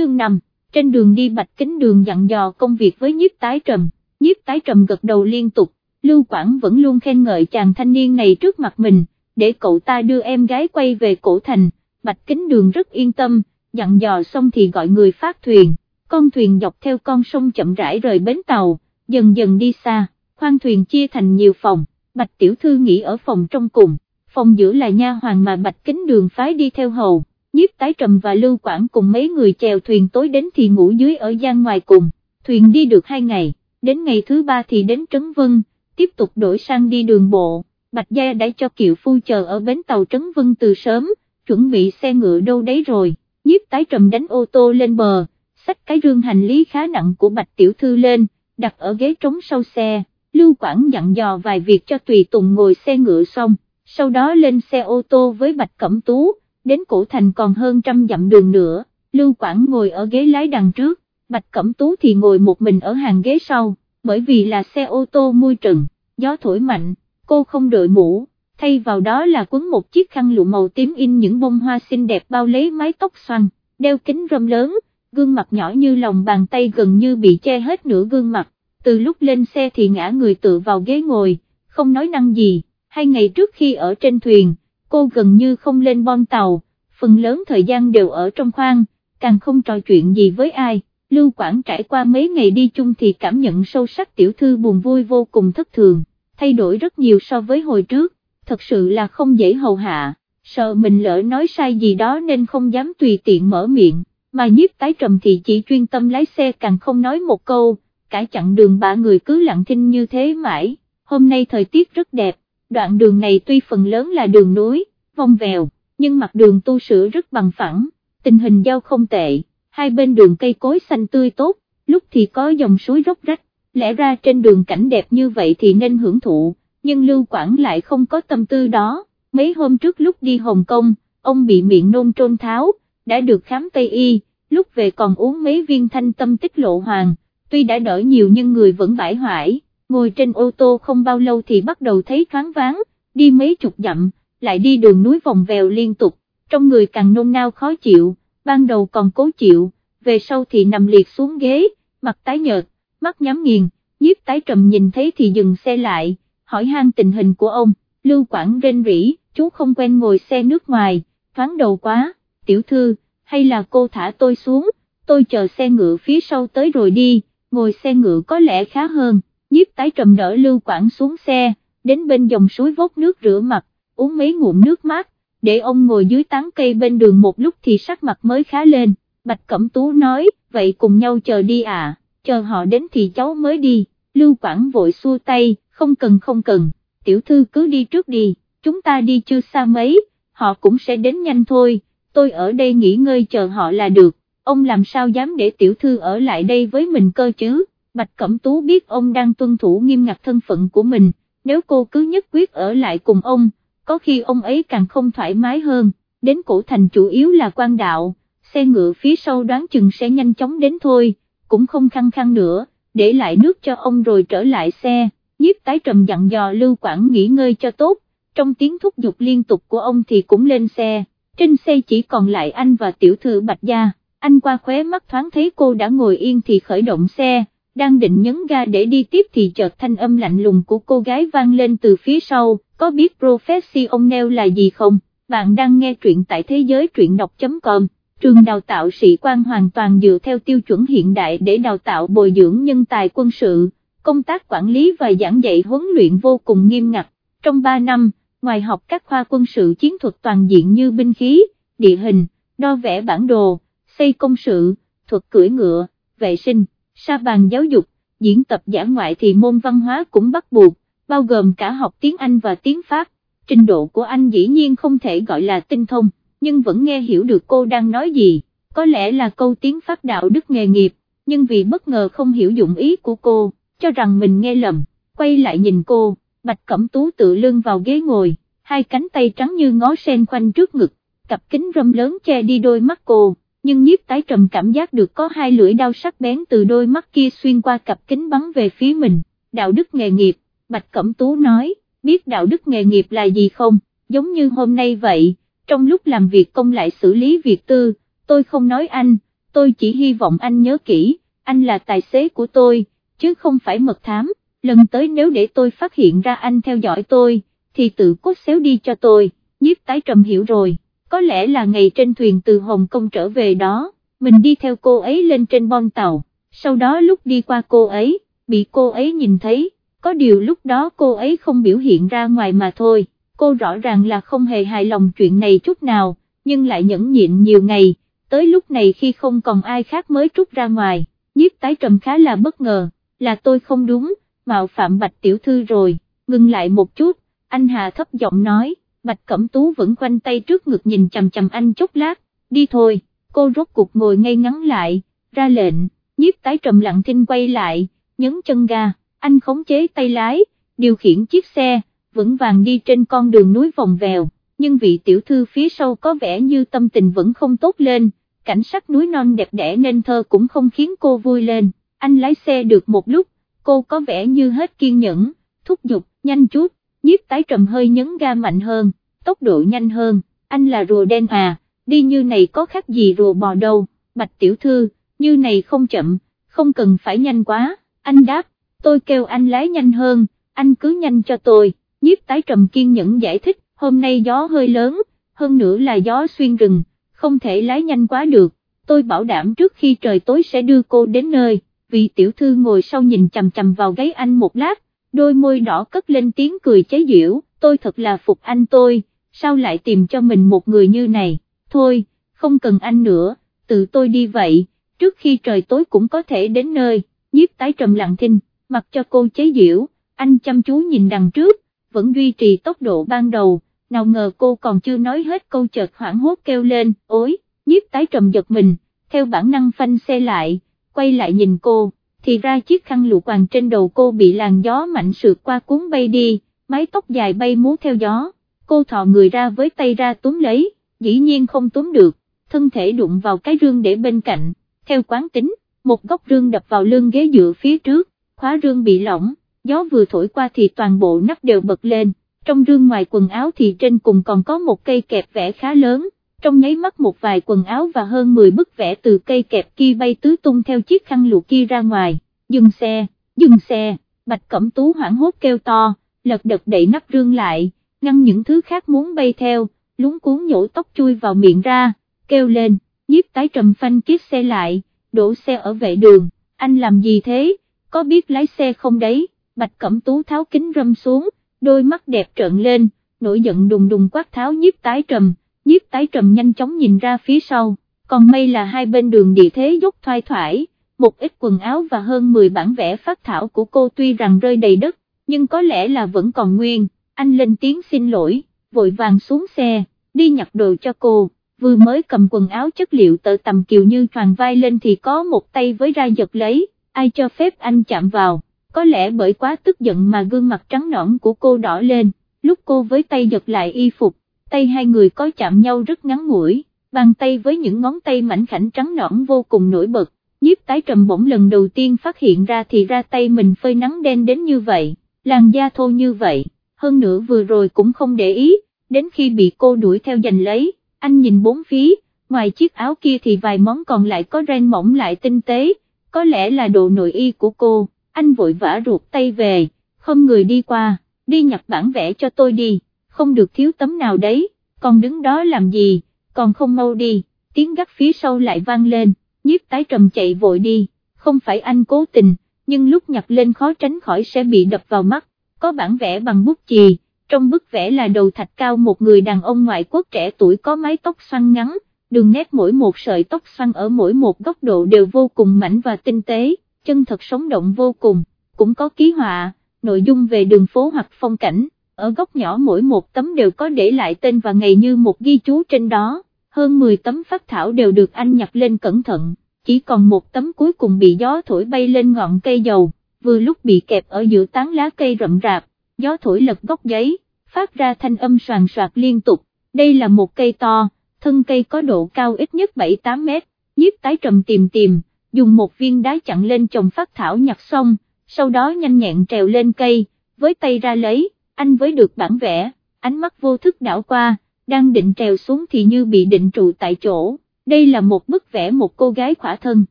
chương 5, trên đường đi bạch kính đường dặn dò công việc với nhiếp tái trầm, nhiếp tái trầm gật đầu liên tục, Lưu Quảng vẫn luôn khen ngợi chàng thanh niên này trước mặt mình, để cậu ta đưa em gái quay về cổ thành, bạch kính đường rất yên tâm, dặn dò xong thì gọi người phát thuyền, con thuyền dọc theo con sông chậm rãi rời bến tàu, dần dần đi xa, khoang thuyền chia thành nhiều phòng, bạch tiểu thư nghỉ ở phòng trong cùng, phòng giữa là nha hoàng mà bạch kính đường phái đi theo hầu nhiếp tái trầm và lưu quảng cùng mấy người chèo thuyền tối đến thì ngủ dưới ở gian ngoài cùng, thuyền đi được hai ngày, đến ngày thứ ba thì đến Trấn Vân, tiếp tục đổi sang đi đường bộ, Bạch Gia đã cho kiệu phu chờ ở bến tàu Trấn Vân từ sớm, chuẩn bị xe ngựa đâu đấy rồi, nhiếp tái trầm đánh ô tô lên bờ, xách cái rương hành lý khá nặng của Bạch Tiểu Thư lên, đặt ở ghế trống sau xe, Lưu Quảng dặn dò vài việc cho Tùy Tùng ngồi xe ngựa xong, sau đó lên xe ô tô với Bạch Cẩm Tú, đến cổ thành còn hơn trăm dặm đường nữa, Lưu Quảng ngồi ở ghế lái đằng trước, Bạch Cẩm Tú thì ngồi một mình ở hàng ghế sau, bởi vì là xe ô tô mui trừng, gió thổi mạnh, cô không đội mũ, thay vào đó là quấn một chiếc khăn lụa màu tím in những bông hoa xinh đẹp bao lấy mái tóc xoăn, đeo kính râm lớn, gương mặt nhỏ như lòng bàn tay gần như bị che hết nửa gương mặt, từ lúc lên xe thì ngã người tựa vào ghế ngồi, không nói năng gì, hai ngày trước khi ở trên thuyền, cô gần như không lên bon tàu, phần lớn thời gian đều ở trong khoang, càng không trò chuyện gì với ai. Lưu Quảng trải qua mấy ngày đi chung thì cảm nhận sâu sắc tiểu thư buồn vui vô cùng thất thường, thay đổi rất nhiều so với hồi trước, thật sự là không dễ hầu hạ, sợ mình lỡ nói sai gì đó nên không dám tùy tiện mở miệng, mà nhiếp tái trầm thì chỉ chuyên tâm lái xe càng không nói một câu, cả chặng đường ba người cứ lặng thinh như thế mãi, hôm nay thời tiết rất đẹp, đoạn đường này tuy phần lớn là đường núi, vòng vèo, nhưng mặt đường tu sửa rất bằng phẳng, tình hình giao không tệ, hai bên đường cây cối xanh tươi tốt, lúc thì có dòng suối róc rách, lẽ ra trên đường cảnh đẹp như vậy thì nên hưởng thụ, nhưng Lưu Quảng lại không có tâm tư đó, mấy hôm trước lúc đi Hồng Kông, ông bị miệng nôn trôn tháo, đã được khám Tây Y, lúc về còn uống mấy viên thanh tâm tích lộ hoàng, tuy đã đỡ nhiều nhưng người vẫn bãi hoại, ngồi trên ô tô không bao lâu thì bắt đầu thấy thoáng váng, đi mấy chục dặm, lại đi đường núi vòng vèo liên tục, trong người càng nôn nao khó chịu, ban đầu còn cố chịu, về sau thì nằm liệt xuống ghế, mặt tái nhợt, mắt nhắm nghiền, nhiếp tái trầm nhìn thấy thì dừng xe lại, hỏi han tình hình của ông, Lưu Quảng rên rỉ, chú không quen ngồi xe nước ngoài, thoáng đầu quá, tiểu thư, hay là cô thả tôi xuống, tôi chờ xe ngựa phía sau tới rồi đi, ngồi xe ngựa có lẽ khá hơn, nhiếp tái trầm đỡ Lưu Quảng xuống xe, đến bên dòng suối vốt nước rửa mặt, uống mấy ngụm nước mát, để ông ngồi dưới tán cây bên đường một lúc thì sắc mặt mới khá lên, Bạch Cẩm Tú nói, vậy cùng nhau chờ đi à, chờ họ đến thì cháu mới đi, Lưu Quảng vội xua tay, không cần không cần, tiểu thư cứ đi trước đi, chúng ta đi chưa xa mấy, họ cũng sẽ đến nhanh thôi, tôi ở đây nghỉ ngơi chờ họ là được, ông làm sao dám để tiểu thư ở lại đây với mình cơ chứ, Bạch Cẩm Tú biết ông đang tuân thủ nghiêm ngặt thân phận của mình, nếu cô cứ nhất quyết ở lại cùng ông, có khi ông ấy càng không thoải mái hơn, đến cổ thành chủ yếu là quan đạo, xe ngựa phía sau đoán chừng sẽ nhanh chóng đến thôi, cũng không khăng khăng nữa, để lại nước cho ông rồi trở lại xe, nhiếp tái trầm dặn dò Lưu Quảng nghỉ ngơi cho tốt, trong tiếng thúc giục liên tục của ông thì cũng lên xe, trên xe chỉ còn lại anh và tiểu thư Bạch Gia, anh qua khóe mắt thoáng thấy cô đã ngồi yên thì khởi động xe, đang định nhấn ga để đi tiếp thì chợt thanh âm lạnh lùng của cô gái vang lên từ phía sau, có biết professional là gì không, bạn đang nghe truyện tại thế giới truyện đọc.com. Trường đào tạo sĩ quan hoàn toàn dựa theo tiêu chuẩn hiện đại để đào tạo bồi dưỡng nhân tài quân sự, công tác quản lý và giảng dạy huấn luyện vô cùng nghiêm ngặt. Trong 3 năm, ngoài học các khoa quân sự chiến thuật toàn diện như binh khí, địa hình, đo vẽ bản đồ, xây công sự, thuật cưỡi ngựa, vệ sinh, sa bàn giáo dục, diễn tập giả ngoại thì môn văn hóa cũng bắt buộc, bao gồm cả học tiếng Anh và tiếng Pháp, trình độ của anh dĩ nhiên không thể gọi là tinh thông, nhưng vẫn nghe hiểu được cô đang nói gì, có lẽ là câu tiếng Pháp đạo đức nghề nghiệp, nhưng vì bất ngờ không hiểu dụng ý của cô, cho rằng mình nghe lầm, quay lại nhìn cô, Bạch Cẩm Tú tự lưng vào ghế ngồi, hai cánh tay trắng như ngó sen khoanh trước ngực, cặp kính râm lớn che đi đôi mắt cô, nhưng nhiếp tái trầm cảm giác được có hai lưỡi đao sắc bén từ đôi mắt kia xuyên qua cặp kính bắn về phía mình, đạo đức nghề nghiệp, Bạch Cẩm Tú nói, biết đạo đức nghề nghiệp là gì không, giống như hôm nay vậy, trong lúc làm việc công lại xử lý việc tư, tôi không nói anh, tôi chỉ hy vọng anh nhớ kỹ, anh là tài xế của tôi, chứ không phải mật thám, lần tới nếu để tôi phát hiện ra anh theo dõi tôi, thì tự cốt xéo đi cho tôi, nhiếp tái trầm hiểu rồi, có lẽ là ngày trên thuyền từ Hồng Kông trở về đó, mình đi theo cô ấy lên trên bon tàu, sau đó lúc đi qua cô ấy, bị cô ấy nhìn thấy, có điều lúc đó cô ấy không biểu hiện ra ngoài mà thôi, cô rõ ràng là không hề hài lòng chuyện này chút nào, nhưng lại nhẫn nhịn nhiều ngày, tới lúc này khi không còn ai khác mới trút ra ngoài, nhiếp tái trầm khá là bất ngờ, là tôi không đúng, mạo phạm bạch tiểu thư rồi, ngừng lại một chút, anh Hà thấp giọng nói, bạch cẩm tú vẫn quanh tay trước ngực nhìn chầm chầm anh chốc lát, đi thôi, cô rốt cục ngồi ngay ngắn lại, ra lệnh, nhiếp tái trầm lặng thinh quay lại, nhấn chân ga, anh khống chế tay lái, điều khiển chiếc xe, vững vàng đi trên con đường núi vòng vèo, nhưng vị tiểu thư phía sau có vẻ như tâm tình vẫn không tốt lên, cảnh sắc núi non đẹp đẽ nên thơ cũng không khiến cô vui lên, anh lái xe được một lúc, cô có vẻ như hết kiên nhẫn, thúc giục, nhanh chút, nhiếp tái trầm hơi nhấn ga mạnh hơn, tốc độ nhanh hơn, anh là rùa đen à, đi như này có khác gì rùa bò đâu, bạch tiểu thư, như này không chậm, không cần phải nhanh quá, anh đáp, tôi kêu anh lái nhanh hơn, anh cứ nhanh cho tôi, nhiếp tái trầm kiên nhẫn giải thích, hôm nay gió hơi lớn, hơn nữa là gió xuyên rừng, không thể lái nhanh quá được, tôi bảo đảm trước khi trời tối sẽ đưa cô đến nơi, Vì tiểu thư ngồi sau nhìn chầm chầm vào gáy anh một lát, đôi môi đỏ cất lên tiếng cười chế giễu, tôi thật là phục anh tôi, sao lại tìm cho mình một người như này, thôi, không cần anh nữa, tự tôi đi vậy, trước khi trời tối cũng có thể đến nơi, nhiếp tái trầm lặng thinh, mặc cho cô chế giễu, anh chăm chú nhìn đằng trước, vẫn duy trì tốc độ ban đầu, nào ngờ cô còn chưa nói hết câu chợt hoảng hốt kêu lên, ối, nhiếp tái trầm giật mình, theo bản năng phanh xe lại, quay lại nhìn cô, thì ra chiếc khăn lụa quàng trên đầu cô bị làn gió mạnh sượt qua cuốn bay đi, mái tóc dài bay múa theo gió, cô thò người ra với tay ra túm lấy, dĩ nhiên không túm được, thân thể đụng vào cái rương để bên cạnh, theo quán tính, một góc rương đập vào lưng ghế dựa phía trước, khóa rương bị lỏng, gió vừa thổi qua thì toàn bộ nắp đều bật lên, trong rương ngoài quần áo thì trên cùng còn có một cây kẹp vẽ khá lớn, trong nháy mắt một vài quần áo và hơn 10 bức vẽ từ cây kẹp kia bay tứ tung theo chiếc khăn lụa kia ra ngoài, dừng xe, dừng xe, bạch cẩm tú hoảng hốt kêu to, lật đật đẩy nắp rương lại, ngăn những thứ khác muốn bay theo, lúng cuốn nhổ tóc chui vào miệng ra, kêu lên, nhiếp tái trầm phanh chiếc xe lại, đổ xe ở vệ đường, anh làm gì thế, có biết lái xe không đấy, bạch cẩm tú tháo kính râm xuống, đôi mắt đẹp trợn lên, nổi giận đùng đùng quát tháo nhiếp tái trầm, nhiếp tái trầm nhanh chóng nhìn ra phía sau, còn may là hai bên đường địa thế dốc thoai thoải, một ít quần áo và hơn 10 bản vẽ phát thảo của cô tuy rằng rơi đầy đất, nhưng có lẽ là vẫn còn nguyên, anh lên tiếng xin lỗi, vội vàng xuống xe, đi nhặt đồ cho cô, vừa mới cầm quần áo chất liệu tợ tầm kiều như tròn vai lên thì có một tay với ra giật lấy, ai cho phép anh chạm vào, có lẽ bởi quá tức giận mà gương mặt trắng nõn của cô đỏ lên, lúc cô với tay giật lại y phục, tay hai người có chạm nhau rất ngắn ngủi, bàn tay với những ngón tay mảnh khảnh trắng nõn vô cùng nổi bật, nhiếp tái trầm bỗng lần đầu tiên phát hiện ra thì ra tay mình phơi nắng đen đến như vậy, làn da thô như vậy, hơn nữa vừa rồi cũng không để ý, đến khi bị cô đuổi theo giành lấy, anh nhìn bốn phía, ngoài chiếc áo kia thì vài món còn lại có ren mỏng lại tinh tế, có lẽ là đồ nội y của cô, anh vội vã ruột tay về, không người đi qua, đi nhặt bản vẽ cho tôi đi không được thiếu tấm nào đấy, còn đứng đó làm gì, còn không mau đi, tiếng gắt phía sau lại vang lên, nhiếp tái trầm chạy vội đi, không phải anh cố tình, nhưng lúc nhặt lên khó tránh khỏi sẽ bị đập vào mắt, có bản vẽ bằng bút chì, trong bức vẽ là đầu thạch cao một người đàn ông ngoại quốc trẻ tuổi có mái tóc xoăn ngắn, đường nét mỗi một sợi tóc xoăn ở mỗi một góc độ đều vô cùng mảnh và tinh tế, chân thật sống động vô cùng, cũng có ký họa, nội dung về đường phố hoặc phong cảnh ở góc nhỏ mỗi một tấm đều có để lại tên và ngày như một ghi chú trên đó, hơn 10 tấm phát thảo đều được anh nhặt lên cẩn thận, chỉ còn một tấm cuối cùng bị gió thổi bay lên ngọn cây dầu, vừa lúc bị kẹp ở giữa tán lá cây rậm rạp, gió thổi lật góc giấy, phát ra thanh âm soàn soạt liên tục, đây là một cây to, thân cây có độ cao ít nhất 7-8 mét, nhiếp tái trầm tìm tìm, dùng một viên đá chặn lên chồng phát thảo nhặt xong, sau đó nhanh nhẹn trèo lên cây, với tay ra lấy anh với được bản vẽ, ánh mắt vô thức đảo qua, đang định trèo xuống thì như bị định trụ tại chỗ, đây là một bức vẽ một cô gái khỏa thân,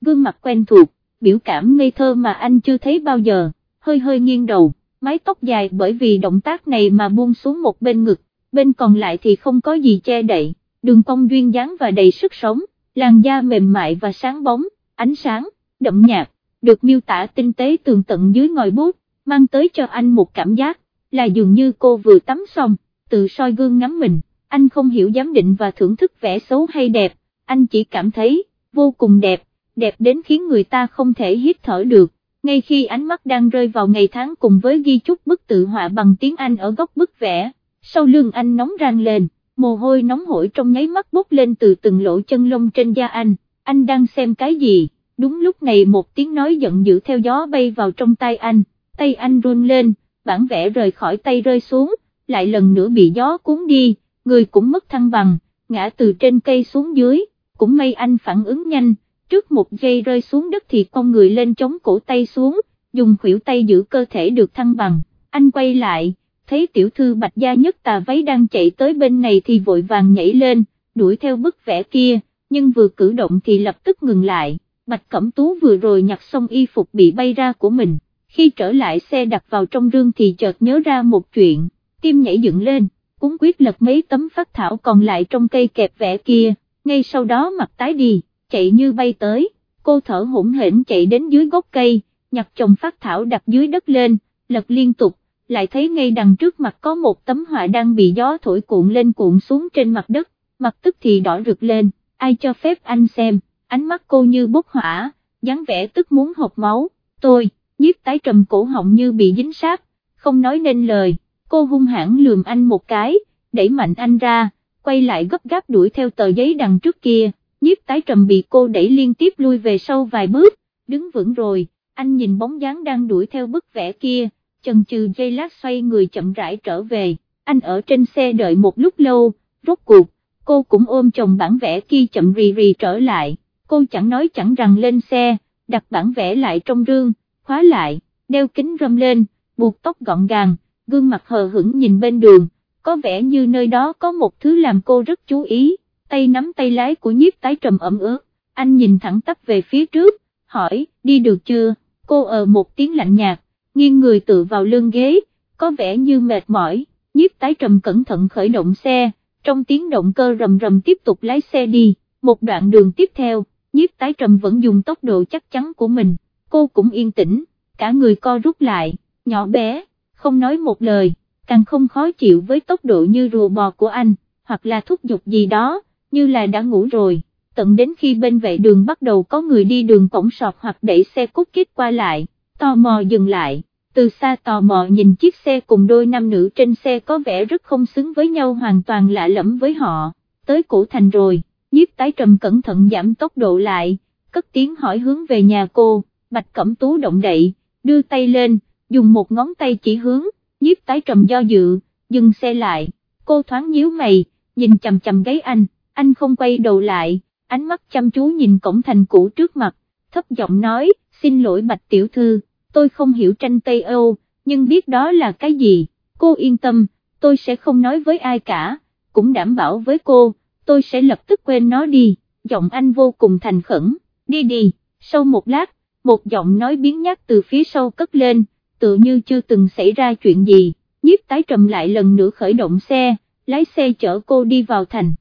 gương mặt quen thuộc, biểu cảm ngây thơ mà anh chưa thấy bao giờ, hơi hơi nghiêng đầu, mái tóc dài bởi vì động tác này mà buông xuống một bên ngực, bên còn lại thì không có gì che đậy, đường cong duyên dáng và đầy sức sống, làn da mềm mại và sáng bóng, ánh sáng, đậm nhạt, được miêu tả tinh tế tường tận dưới ngòi bút, mang tới cho anh một cảm giác, là dường như cô vừa tắm xong, tự soi gương ngắm mình, anh không hiểu giám định và thưởng thức vẻ xấu hay đẹp, anh chỉ cảm thấy, vô cùng đẹp, đẹp đến khiến người ta không thể hít thở được, ngay khi ánh mắt đang rơi vào ngày tháng cùng với ghi chúc bức tự họa bằng tiếng Anh ở góc bức vẽ, sau lưng anh nóng rang lên, mồ hôi nóng hổi trong nháy mắt bốc lên từ từng lỗ chân lông trên da anh, anh đang xem cái gì, đúng lúc này một tiếng nói giận dữ theo gió bay vào trong tay anh, tay anh run lên, bản vẽ rời khỏi tay rơi xuống, lại lần nữa bị gió cuốn đi, người cũng mất thăng bằng, ngã từ trên cây xuống dưới, cũng may anh phản ứng nhanh, trước một giây rơi xuống đất thì con người lên chống cổ tay xuống, dùng khuỷu tay giữ cơ thể được thăng bằng, anh quay lại, thấy tiểu thư bạch gia nhất tà váy đang chạy tới bên này thì vội vàng nhảy lên, đuổi theo bức vẽ kia, nhưng vừa cử động thì lập tức ngừng lại, bạch cẩm tú vừa rồi nhặt xong y phục bị bay ra của mình, khi trở lại xe đặt vào trong rương thì chợt nhớ ra một chuyện, tim nhảy dựng lên, cúng quyết lật mấy tấm phát thảo còn lại trong cây kẹp vẽ kia, ngay sau đó mặt tái đi, chạy như bay tới, cô thở hỗn hển chạy đến dưới gốc cây, nhặt chồng phát thảo đặt dưới đất lên, lật liên tục, lại thấy ngay đằng trước mặt có một tấm họa đang bị gió thổi cuộn lên cuộn xuống trên mặt đất, mặt tức thì đỏ rực lên, ai cho phép anh xem, ánh mắt cô như bốc hỏa, dáng vẻ tức muốn hộp máu, tôi, nhiếp tái trầm cổ họng như bị dính sáp, không nói nên lời, cô hung hãn lườm anh một cái, đẩy mạnh anh ra, quay lại gấp gáp đuổi theo tờ giấy đằng trước kia, nhiếp tái trầm bị cô đẩy liên tiếp lui về sau vài bước, đứng vững rồi, anh nhìn bóng dáng đang đuổi theo bức vẽ kia, chần chừ dây lát xoay người chậm rãi trở về, anh ở trên xe đợi một lúc lâu, rốt cuộc, cô cũng ôm chồng bản vẽ kia chậm rì rì trở lại, cô chẳng nói chẳng rằng lên xe, đặt bản vẽ lại trong rương, khóa lại, đeo kính râm lên, buộc tóc gọn gàng, gương mặt hờ hững nhìn bên đường, có vẻ như nơi đó có một thứ làm cô rất chú ý, tay nắm tay lái của nhiếp tái trầm ẩm ướt, anh nhìn thẳng tắp về phía trước, hỏi, đi được chưa, cô ở một tiếng lạnh nhạt, nghiêng người tự vào lưng ghế, có vẻ như mệt mỏi, nhiếp tái trầm cẩn thận khởi động xe, trong tiếng động cơ rầm rầm tiếp tục lái xe đi, một đoạn đường tiếp theo, nhiếp tái trầm vẫn dùng tốc độ chắc chắn của mình, cô cũng yên tĩnh, cả người co rút lại, nhỏ bé, không nói một lời, càng không khó chịu với tốc độ như rùa bò của anh, hoặc là thúc giục gì đó, như là đã ngủ rồi, tận đến khi bên vệ đường bắt đầu có người đi đường cổng sọt hoặc đẩy xe cút kít qua lại, tò mò dừng lại, từ xa tò mò nhìn chiếc xe cùng đôi nam nữ trên xe có vẻ rất không xứng với nhau hoàn toàn lạ lẫm với họ, tới cổ thành rồi, nhiếp tái trầm cẩn thận giảm tốc độ lại, cất tiếng hỏi hướng về nhà cô, bạch cẩm tú động đậy, đưa tay lên, dùng một ngón tay chỉ hướng, nhiếp tái trầm do dự, dừng xe lại, cô thoáng nhíu mày, nhìn chầm chầm gáy anh, anh không quay đầu lại, ánh mắt chăm chú nhìn cổng thành cũ trước mặt, thấp giọng nói, xin lỗi bạch tiểu thư, tôi không hiểu tranh Tây Âu, nhưng biết đó là cái gì, cô yên tâm, tôi sẽ không nói với ai cả, cũng đảm bảo với cô, tôi sẽ lập tức quên nó đi, giọng anh vô cùng thành khẩn, đi đi, sau một lát, một giọng nói biến nhát từ phía sau cất lên, tự như chưa từng xảy ra chuyện gì, nhiếp tái trầm lại lần nữa khởi động xe, lái xe chở cô đi vào thành.